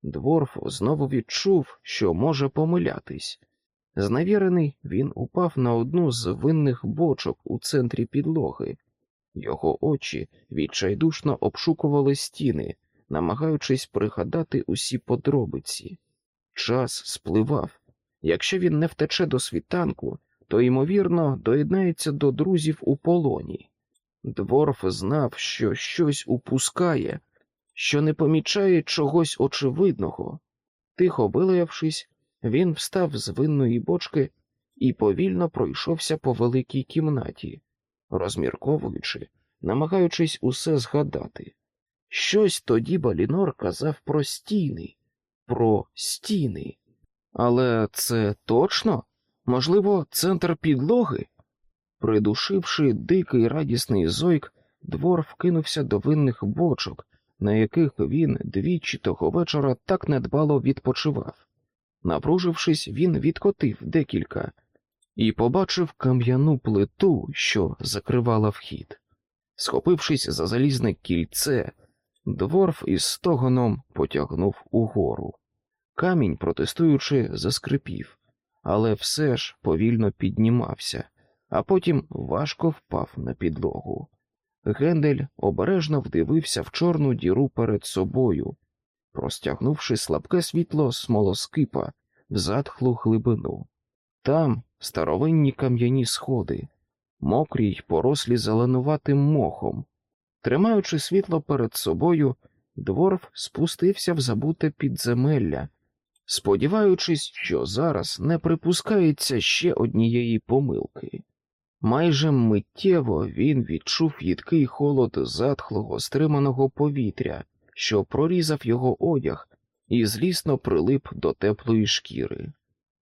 Дворф знову відчув, що може помилятись. Зневірений, він упав на одну з винних бочок у центрі підлоги. Його очі відчайдушно обшукували стіни, намагаючись пригадати усі подробиці. Час спливав. Якщо він не втече до світанку, то, ймовірно, доєднається до друзів у полоні. Дворф знав, що щось упускає, що не помічає чогось очевидного. Тихо вилаявшись, він встав з винної бочки і повільно пройшовся по великій кімнаті, розмірковуючи, намагаючись усе згадати. Щось тоді Балінор казав про стіни, про стіни. Але це точно? Можливо, центр підлоги? Придушивши дикий радісний зойк, двор вкинувся до винних бочок, на яких він двічі того вечора так недбало відпочивав. Напружившись, він відкотив декілька і побачив кам'яну плиту, що закривала вхід. Схопившись за залізне кільце, дворф із стогоном потягнув угору. Камінь, протестуючи, заскрипів, але все ж повільно піднімався, а потім важко впав на підлогу. Гендель обережно вдивився в чорну діру перед собою, простягнувши слабке світло смолоскипа в затхлу глибину. Там старовинні кам'яні сходи, мокрі й порослі зеленуватим мохом. Тримаючи світло перед собою, дворф спустився в забуте підземелля, сподіваючись, що зараз не припускається ще однієї помилки. Майже миттєво він відчув їдкий холод затхлого стриманого повітря, що прорізав його одяг і злісно прилип до теплої шкіри.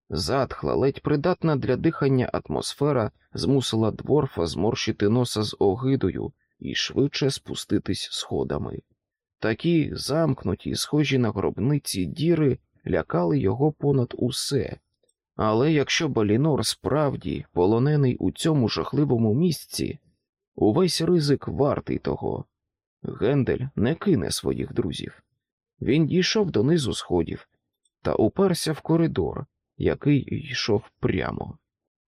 Затхла, ледь придатна для дихання атмосфера змусила дворфа зморщити носа з огидою і швидше спуститись сходами. Такі замкнуті, схожі на гробниці діри, лякали його понад усе. Але якщо Балінор справді полонений у цьому жахливому місці, увесь ризик вартий того. Гендель не кине своїх друзів. Він дійшов донизу сходів та уперся в коридор, який йшов прямо.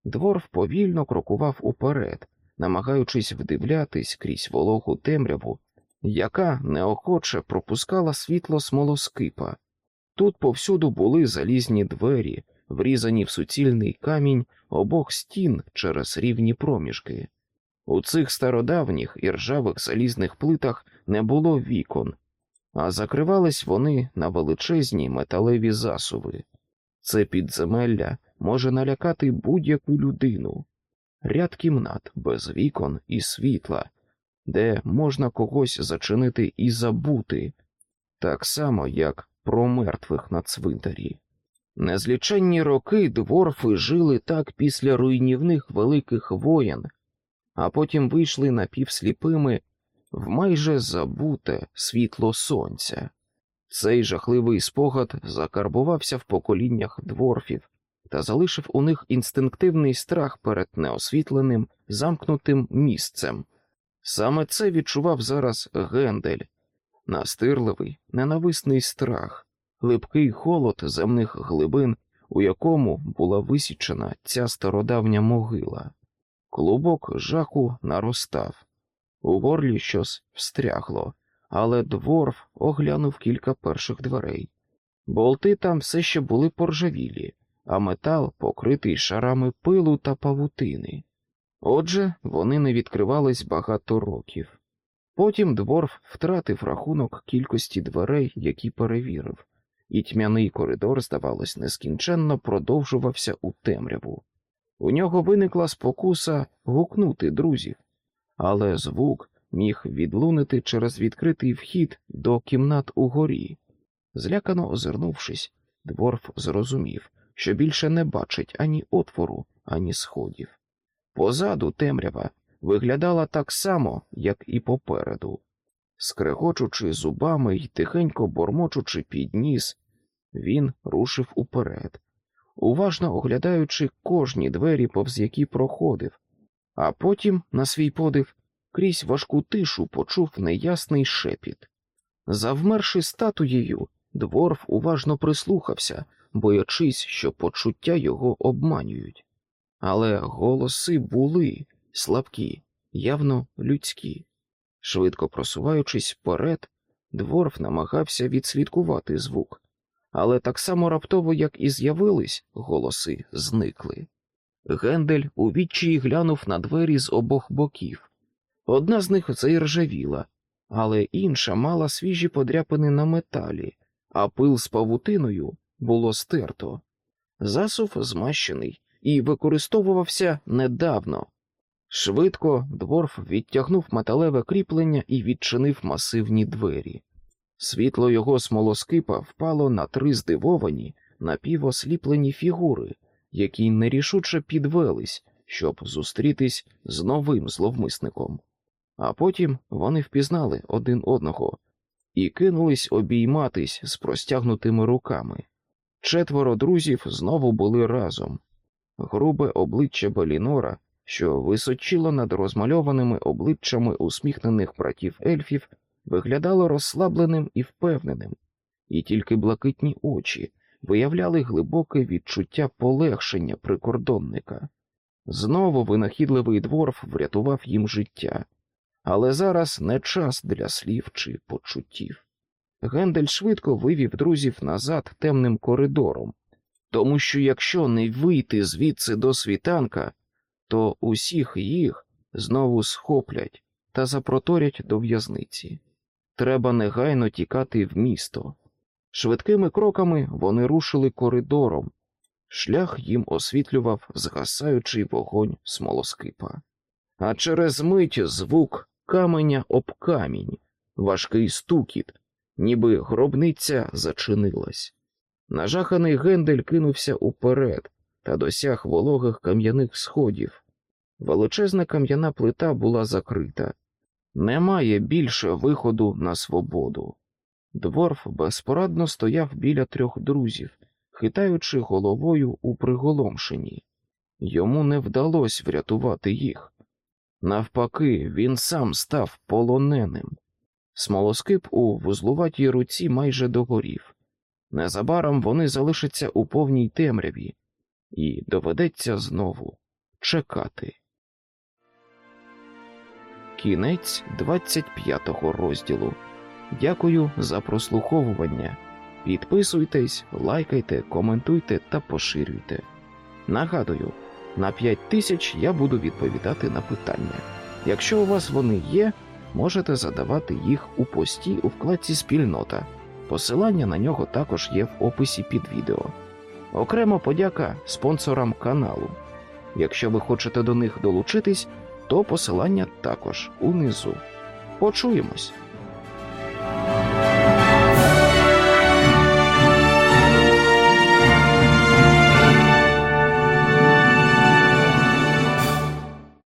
Дворф повільно крокував уперед, намагаючись вдивлятись крізь вологу темряву, яка неохоче пропускала світло смолоскипа. Тут повсюду були залізні двері, врізані в суцільний камінь обох стін через рівні проміжки. У цих стародавніх і ржавих залізних плитах не було вікон, а закривались вони на величезні металеві засуви. Це підземелля може налякати будь-яку людину, ряд кімнат без вікон і світла, де можна когось зачинити і забути, так само, як про мертвих на цвинтарі. Незліченні роки дворфи жили так після руйнівних великих воєн, а потім вийшли напівсліпими в майже забуте світло сонця. Цей жахливий спогад закарбувався в поколіннях дворфів та залишив у них інстинктивний страх перед неосвітленим, замкнутим місцем. Саме це відчував зараз Гендель, настирливий, ненависний страх, липкий холод земних глибин, у якому була висічена ця стародавня могила. Клубок жаху наростав, у горлі щось встрягло, але дворф оглянув кілька перших дверей. Болти там все ще були поржавілі, а метал покритий шарами пилу та павутини. Отже, вони не відкривались багато років. Потім дворф втратив рахунок кількості дверей, які перевірив, і тьмяний коридор, здавалось, нескінченно продовжувався у темряву. У нього виникла спокуса гукнути друзів, але звук міг відлунити через відкритий вхід до кімнат угорі. Злякано озирнувшись, дворф зрозумів, що більше не бачить ані отвору, ані сходів. Позаду темрява виглядала так само, як і попереду. Скрегочучи зубами й тихенько бормочучи під ніс, він рушив уперед, уважно оглядаючи кожні двері, повз які проходив, а потім, на свій подив, крізь важку тишу почув неясний шепіт. Завмерши статуєю, дворф уважно прислухався, боячись, що почуття його обманюють. Але голоси були слабкі, явно людські. Швидко просуваючись вперед, дворф намагався відслідкувати звук, але так само раптово, як і з'явились, голоси зникли. Гендель у відчаї глянув на двері з обох боків. Одна з них заіржавіла, але інша мала свіжі подряпини на металі, а пил з павутиною було стерто. Засув змащений і використовувався недавно. Швидко дворф відтягнув металеве кріплення і відчинив масивні двері. Світло його смолоскипа впало на три здивовані, напівосліплені фігури, які нерішуче підвелись, щоб зустрітись з новим зловмисником. А потім вони впізнали один одного і кинулись обійматись з простягнутими руками. Четверо друзів знову були разом. Грубе обличчя Белінора, що височило над розмальованими обличчями усміхнених братів ельфів, виглядало розслабленим і впевненим, і тільки блакитні очі виявляли глибоке відчуття полегшення прикордонника. Знову винахідливий дворф врятував їм життя, але зараз не час для слів чи почуттів. Гендель швидко вивів друзів назад темним коридором, тому що якщо не вийти звідси до світанка, то усіх їх знову схоплять та запроторять до в'язниці. Треба негайно тікати в місто. Швидкими кроками вони рушили коридором, шлях їм освітлював згасаючий вогонь смолоскипа. А через мить звук каменя об камінь, важкий стукіт, ніби гробниця зачинилась. Нажаханий Гендель кинувся уперед та досяг вологих кам'яних сходів. Величезна кам'яна плита була закрита. Немає більше виходу на свободу. Дворф безпорадно стояв біля трьох друзів, хитаючи головою у приголомшенні. Йому не вдалося врятувати їх. Навпаки, він сам став полоненим. Смолоскип у вузлуватій руці майже догорів. Незабаром вони залишаться у повній темряві, і доведеться знову чекати. Кінець 25 розділу. Дякую за прослуховування. Підписуйтесь, лайкайте, коментуйте та поширюйте. Нагадую, на 5 тисяч я буду відповідати на питання. Якщо у вас вони є, можете задавати їх у пості у вкладці Спільнота. Посилання на нього також є в описі під відео. Окремо подяка спонсорам каналу. Якщо ви хочете до них долучитись, то посилання також унизу. Почуємось!